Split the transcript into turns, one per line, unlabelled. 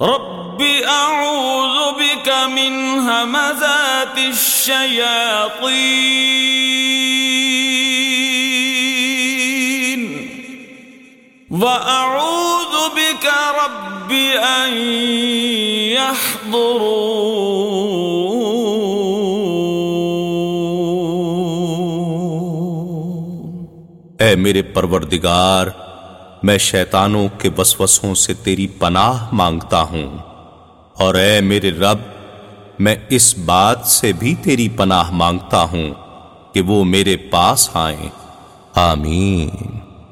رب اعوذ بك من همزات الشياطين واعوذ بك رب ان يحضرون
اے میرے پروردگار میں شیطانوں کے وسوسوں سے تیری پناہ مانگتا ہوں۔ اور اے میرے رب، میں اس بات سے بھی تیری پناہ مانگتا ہوں کہ وہ میرے پاس آئیں۔ آمین۔